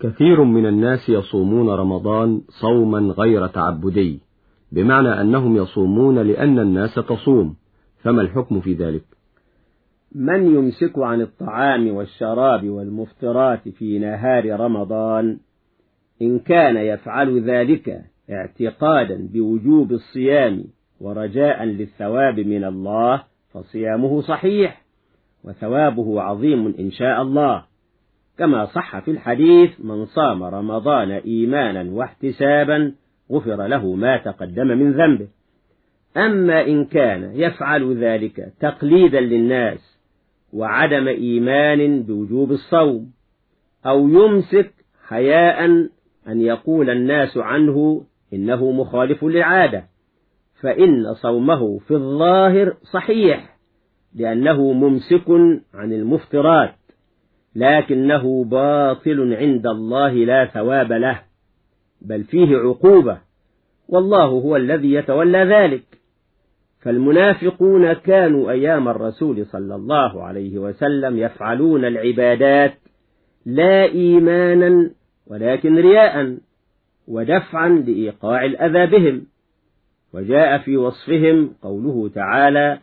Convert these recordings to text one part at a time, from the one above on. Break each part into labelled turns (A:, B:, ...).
A: كثير من الناس يصومون رمضان صوما غير تعبدي بمعنى أنهم يصومون لأن الناس تصوم فما الحكم في ذلك؟
B: من يمسك عن الطعام والشراب والمفطرات في نهار رمضان إن كان يفعل ذلك اعتقادا بوجوب الصيام ورجاء للثواب من الله فصيامه صحيح وثوابه عظيم إن شاء الله. كما صح في الحديث من صام رمضان إيمانا واحتسابا غفر له ما تقدم من ذنبه. أما إن كان يفعل ذلك تقليدا للناس وعدم إيمان بوجوب الصوم أو يمسك حياء أن يقول الناس عنه إنه مخالف للعادة فإن صومه في الظاهر صحيح لأنه ممسك عن المفترات. لكنه باطل عند الله لا ثواب له بل فيه عقوبة والله هو الذي يتولى ذلك. فالمنافقون كانوا أيام الرسول صلى الله عليه وسلم يفعلون العبادات لا إيمانا ولكن رياء ودفعا لإيقاع الأذى بهم وجاء في وصفهم قوله تعالى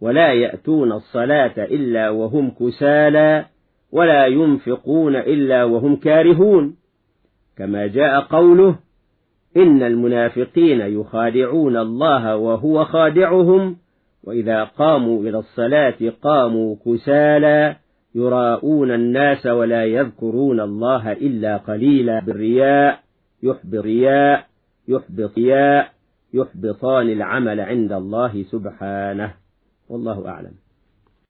B: ولا يأتون الصلاة إلا وهم كسالى ولا ينفقون إلا وهم كارهون. كما جاء قوله إن المنافقين يخادعون الله وهو خادعهم وإذا قاموا إلى الصلاة قاموا كسالى يراءون الناس ولا يذكرون الله إلا قليلا. بالرياء يحبي رياء يحبط رياء يحبطان العمل عند الله سبحانه. والله أعلم.